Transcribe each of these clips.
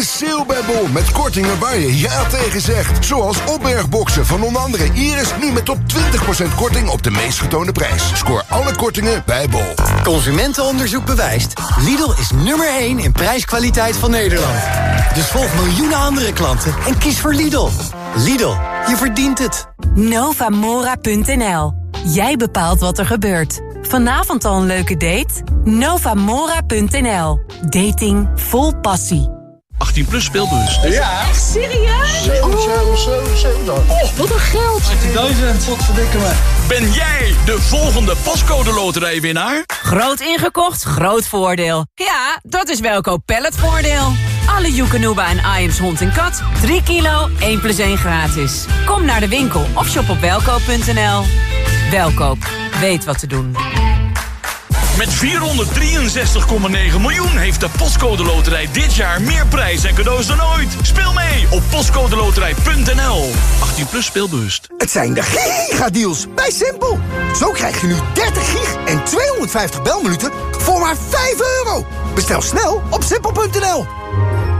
Is sale bij Bol met kortingen waar je ja tegen zegt. Zoals opbergboxen van onder andere Iris nu met tot 20% korting op de meest getoonde prijs. Scoor alle kortingen bij Bol. Consumentenonderzoek bewijst. Lidl is nummer 1 in prijskwaliteit van Nederland. Dus volg miljoenen andere klanten en kies voor Lidl. Lidl, je verdient het. Novamora.nl. Jij bepaalt wat er gebeurt. Vanavond al een leuke date? Novamora.nl. Dating vol passie. 18 plus speelbus. Ja. Echt serieus? 7, oh. 7, 7, 7. Oh, wat een geld. 18.000. Wat verdikken me. Ben jij de volgende pascode loterijwinnaar? Groot ingekocht, groot voordeel. Ja, dat is Welko Voordeel. Alle Joekanuba en Iams hond en kat. 3 kilo, 1 plus 1 gratis. Kom naar de winkel of shop op welkoop.nl. Welkoop, weet wat te doen. Met 463,9 miljoen heeft de Postcode Loterij dit jaar meer prijs en cadeaus dan ooit. Speel mee op postcodeloterij.nl. 18 plus speelbewust. Het zijn de gigadeals bij Simpel. Zo krijg je nu 30 gig en 250 belminuten voor maar 5 euro. Bestel snel op simpel.nl.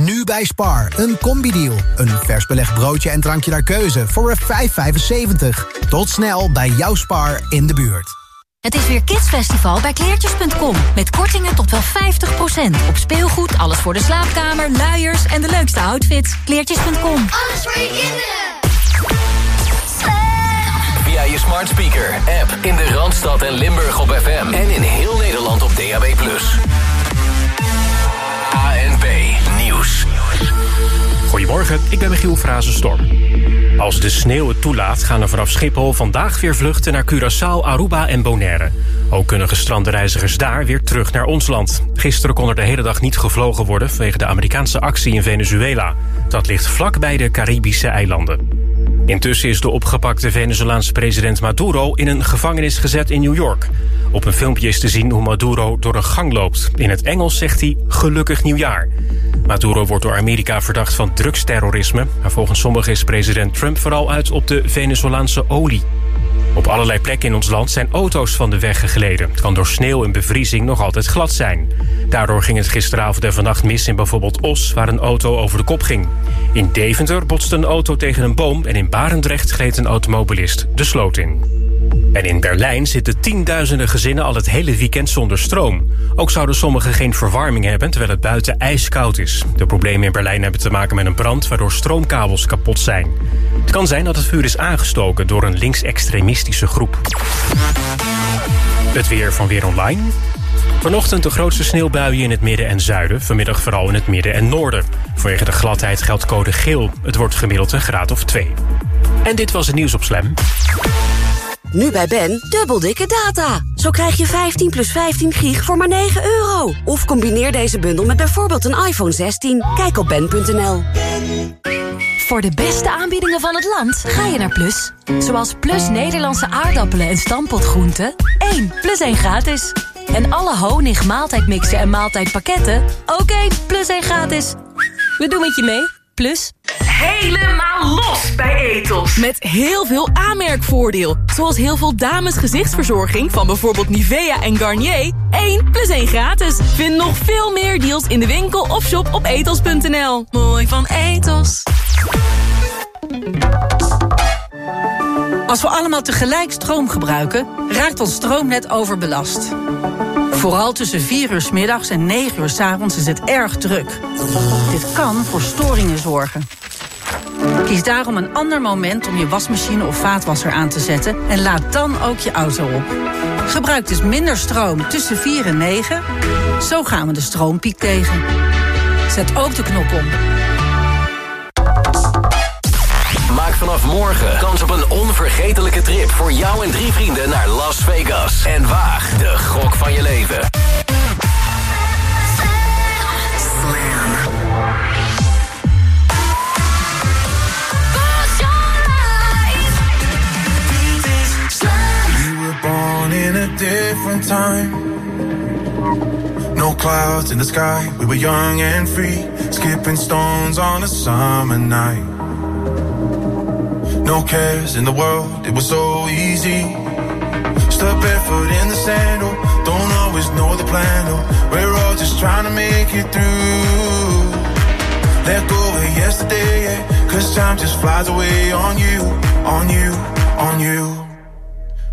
Nu bij Spar, een combi-deal. Een vers belegd broodje en drankje naar keuze voor 5,75. Tot snel bij jouw Spar in de buurt. Het is weer Kidsfestival bij kleertjes.com. Met kortingen tot wel 50%. Op speelgoed, alles voor de slaapkamer, luiers en de leukste outfits. Kleertjes.com. Alles voor je kinderen. Via je smart speaker, app in de Randstad en Limburg op FM. En in heel Nederland op DAB+. Goedemorgen, ik ben Michiel Frazenstorm. Als de sneeuw het toelaat, gaan er vanaf Schiphol vandaag weer vluchten naar Curaçao, Aruba en Bonaire. Ook kunnen gestrande reizigers daar weer terug naar ons land. Gisteren kon er de hele dag niet gevlogen worden vanwege de Amerikaanse actie in Venezuela. Dat ligt vlak bij de Caribische eilanden. Intussen is de opgepakte Venezolaanse president Maduro in een gevangenis gezet in New York. Op een filmpje is te zien hoe Maduro door een gang loopt. In het Engels zegt hij gelukkig nieuwjaar. Maduro wordt door Amerika verdacht van drugsterrorisme. Maar volgens sommigen is president Trump vooral uit op de Venezolaanse olie. Op allerlei plekken in ons land zijn auto's van de weg gegleden. Het kan door sneeuw en bevriezing nog altijd glad zijn. Daardoor ging het gisteravond en vannacht mis in bijvoorbeeld Os... waar een auto over de kop ging. In Deventer botste een auto tegen een boom... en in Barendrecht gleed een automobilist de sloot in. En in Berlijn zitten tienduizenden gezinnen al het hele weekend zonder stroom. Ook zouden sommigen geen verwarming hebben terwijl het buiten ijskoud is. De problemen in Berlijn hebben te maken met een brand waardoor stroomkabels kapot zijn. Het kan zijn dat het vuur is aangestoken door een linksextremistische groep. Het weer van Weer Online. Vanochtend de grootste sneeuwbuien in het midden en zuiden. Vanmiddag vooral in het midden en noorden. Vanwege de gladheid geldt code geel. Het wordt gemiddeld een graad of 2. En dit was het nieuws op Slam. Nu bij Ben, dubbel dikke data. Zo krijg je 15 plus 15 gig voor maar 9 euro. Of combineer deze bundel met bijvoorbeeld een iPhone 16. Kijk op ben.nl. Voor de beste aanbiedingen van het land ga je naar Plus. Zoals Plus Nederlandse aardappelen en stampotgroenten. 1 plus 1 gratis. En alle honig, maaltijdmixen en maaltijdpakketten. Ook 1 plus 1 gratis. We doen het je mee. Plus... Helemaal los bij Etos Met heel veel aanmerkvoordeel. Zoals heel veel dames gezichtsverzorging van bijvoorbeeld Nivea en Garnier. 1 plus 1 gratis. Vind nog veel meer deals in de winkel of shop op etos.nl. Mooi van Etos. Als we allemaal tegelijk stroom gebruiken, raakt ons stroomnet overbelast. Vooral tussen 4 uur s middags en 9 uur s avonds is het erg druk. Dit kan voor storingen zorgen. Kies daarom een ander moment om je wasmachine of vaatwasser aan te zetten... en laad dan ook je auto op. Gebruik dus minder stroom tussen 4 en 9. Zo gaan we de stroompiek tegen. Zet ook de knop om. Maak vanaf morgen kans op een onvergetelijke trip voor jou en drie vrienden naar Las Vegas. En waag de gok van je leven. In a different time. No clouds in the sky, we were young and free, skipping stones on a summer night. No cares in the world, it was so easy. Step barefoot in the sandal, oh, don't always know the plan. Oh, we're all just trying to make it through. Let go of yesterday, yeah, cause time just flies away on you, on you, on you.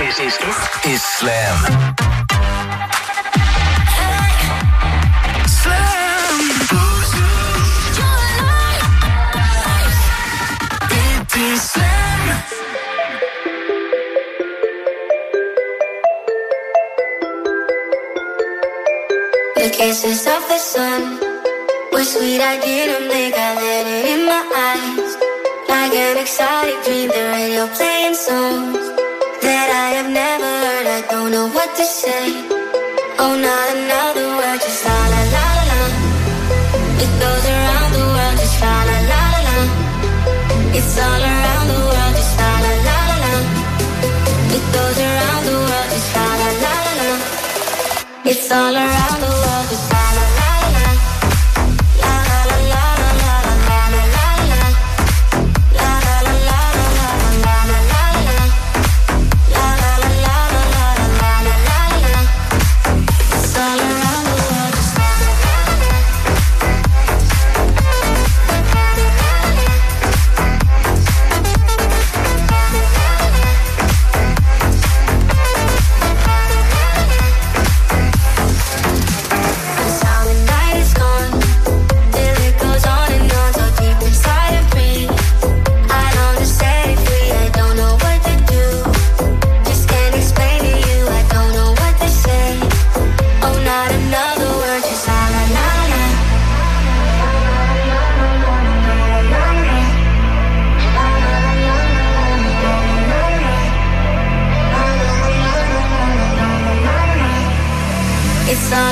is, is, is, is Slam. The kisses of the sun were sweet. I didn't think I let it in my eyes. Like an exotic dream, the radio playing songs the same. Oh, not another word, just la la la la la. It goes around the world, just la la la la la. It's all around the world, just la la la la la. It goes around the world, just la la la la la. It's all around the world.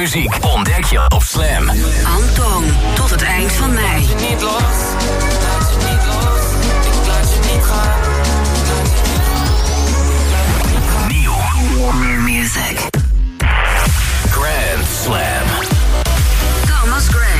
muziek ontdek je op Slam. Anton, tot het eind van mei. Niet los, Nieuw Music. Grand Slam. Thomas Grant.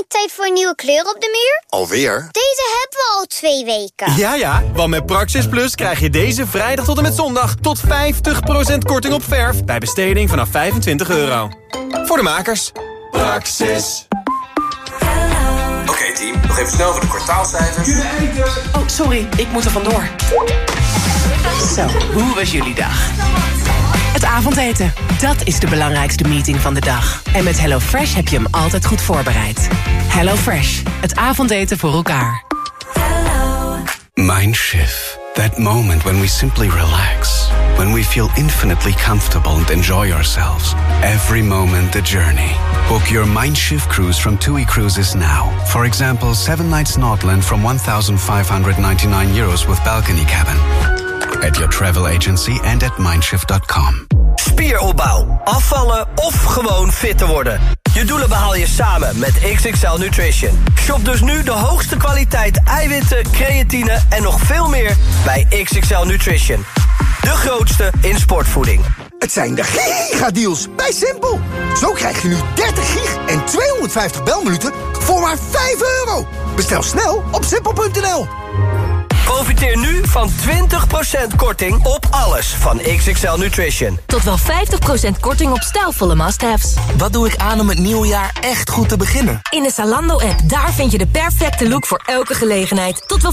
Niet tijd voor een nieuwe kleur op de muur? Alweer? Deze hebben we al twee weken. Ja, ja, want met Praxis Plus krijg je deze vrijdag tot en met zondag... tot 50% korting op verf bij besteding vanaf 25 euro. Voor de makers. Praxis. Oké team, nog even snel voor de kwartaalcijfers. Oh, sorry, ik moet er vandoor. Zo, hoe was jullie dag? Het avondeten, dat is de belangrijkste meeting van de dag. En met HelloFresh heb je hem altijd goed voorbereid. HelloFresh, het avondeten voor elkaar. Mindshift. That moment when we simply relax. When we feel infinitely comfortable and enjoy ourselves. Every moment the journey. Book your Mindshift cruise from TUI Cruises now. For example, 7 nights Nordland from 1,599 euros with balcony cabin. At your travel agency and at mindshift.com. Spieropbouw, afvallen of gewoon fit te worden. Je doelen behaal je samen met XXL Nutrition. Shop dus nu de hoogste kwaliteit eiwitten, creatine en nog veel meer bij XXL Nutrition. De grootste in sportvoeding. Het zijn de gigadeals bij Simpel. Zo krijg je nu 30 gig en 250 belminuten voor maar 5 euro. Bestel snel op simpel.nl. Profiteer nu van 20% korting op alles van XXL Nutrition. Tot wel 50% korting op stijlvolle must-haves. Wat doe ik aan om het nieuwe jaar echt goed te beginnen? In de Zalando-app, daar vind je de perfecte look voor elke gelegenheid. Tot wel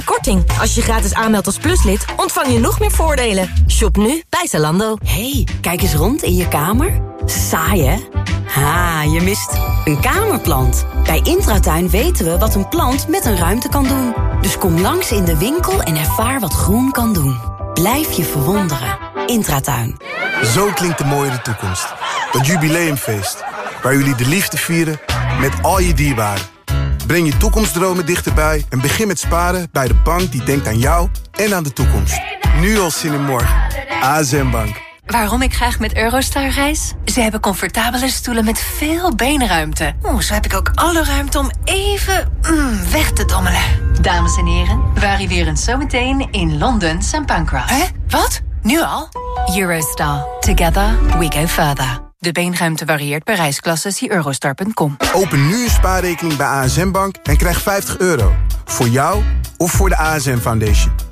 50% korting. Als je gratis aanmeldt als pluslid, ontvang je nog meer voordelen. Shop nu bij Zalando. hey, kijk eens rond in je kamer. Saai? Ha, je mist een kamerplant. Bij Intratuin weten we wat een plant met een ruimte kan doen. Dus kom langs in de winkel en ervaar wat groen kan doen. Blijf je verwonderen. Intratuin. Zo klinkt de mooie toekomst. Dat jubileumfeest. Waar jullie de liefde vieren met al je dierbaren. Breng je toekomstdromen dichterbij en begin met sparen bij de bank die denkt aan jou en aan de toekomst. Nu al zin in morgen. ASM Bank. Waarom ik graag met Eurostar reis? Ze hebben comfortabele stoelen met veel beenruimte. Oeh, zo heb ik ook alle ruimte om even mm, weg te dommelen. Dames en heren, we arriveren zometeen in Londen St. Pancras. Hè? Wat? Nu al? Eurostar. Together we go further. De beenruimte varieert per reisklasse. Zie eurostar.com. Open nu een spaarrekening bij ASM Bank en krijg 50 euro. Voor jou of voor de ASM Foundation.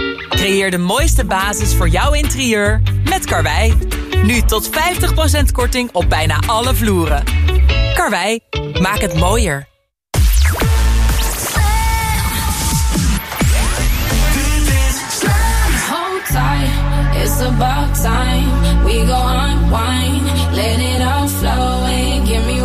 Creëer de mooiste basis voor jouw interieur met Karwei. Nu tot 50% korting op bijna alle vloeren. Karwei, maak het mooier. We go let it all flow and give me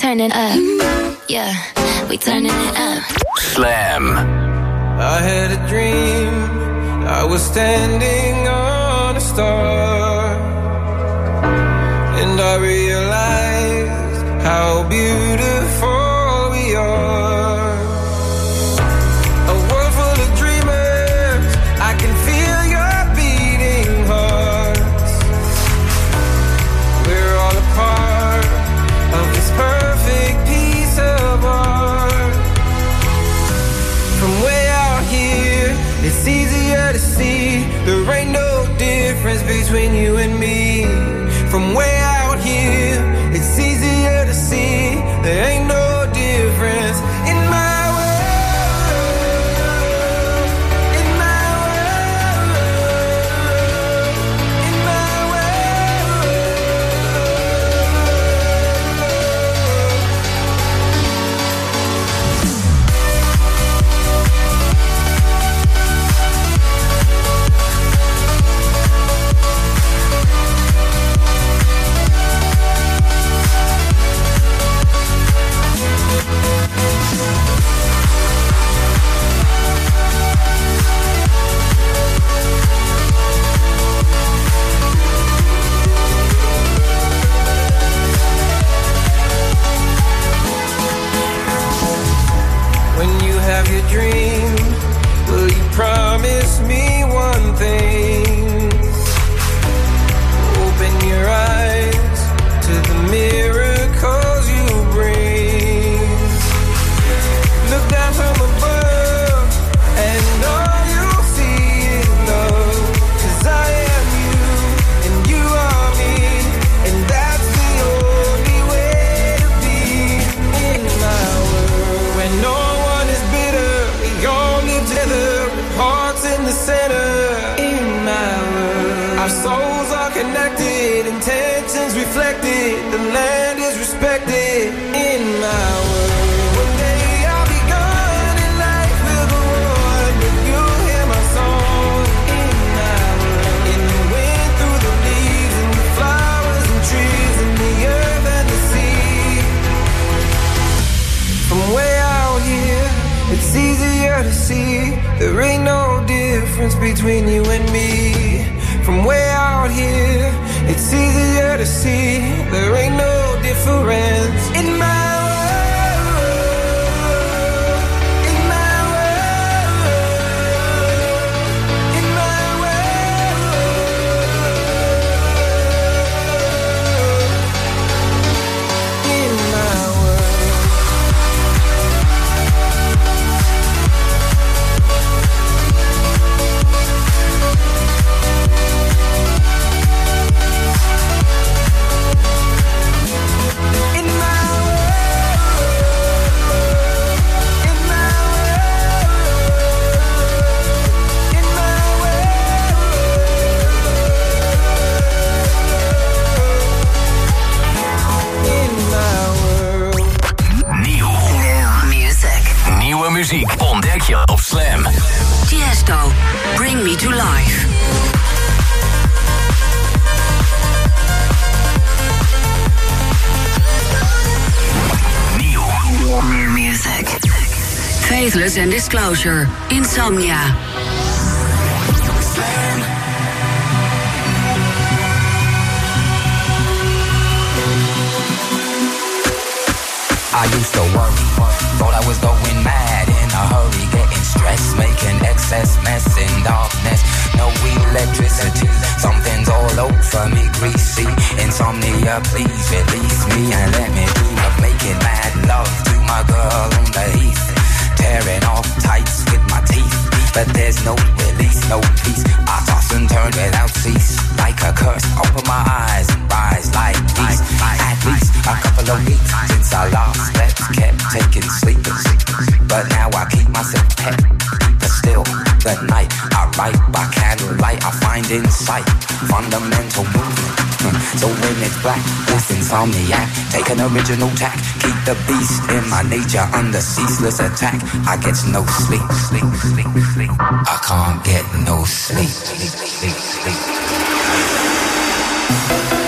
turning up. Disclosure. Insomnia. I used to worry, thought I was going mad in a hurry, getting stressed, making excess mess in darkness. No electricity, something's all over me, greasy. Insomnia, please release me and let me dream of making mad love to my girl on the heath. Tearing off tights with my teeth, but there's no release, no peace. I toss and turn without cease, like a curse. Open my eyes and rise like these. At least a couple of weeks since I last slept, kept taking sleepers. But now I keep myself pet. But still, the night I write by candlelight, I find insight, fundamental movement. So when it's black, this insomniac, take an original tack, keep the beast in my nature under ceaseless attack. I get no sleep, sleep, sleep, sleep. I can't get no sleep, sleep, sleep, sleep.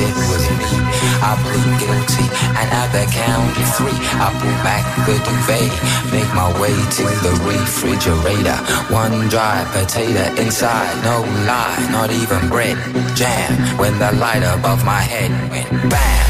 It was me. I plead guilty, and at the count of three, I pull back the duvet, make my way to the refrigerator. One dry potato inside, no lie, not even bread. Jam when the light above my head went bam.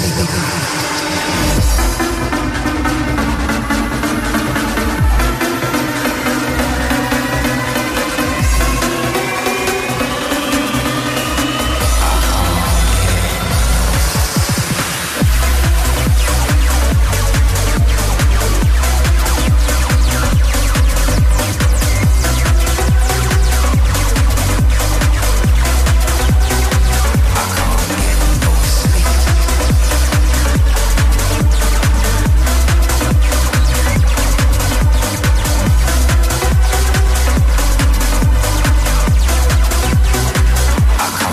Let's go.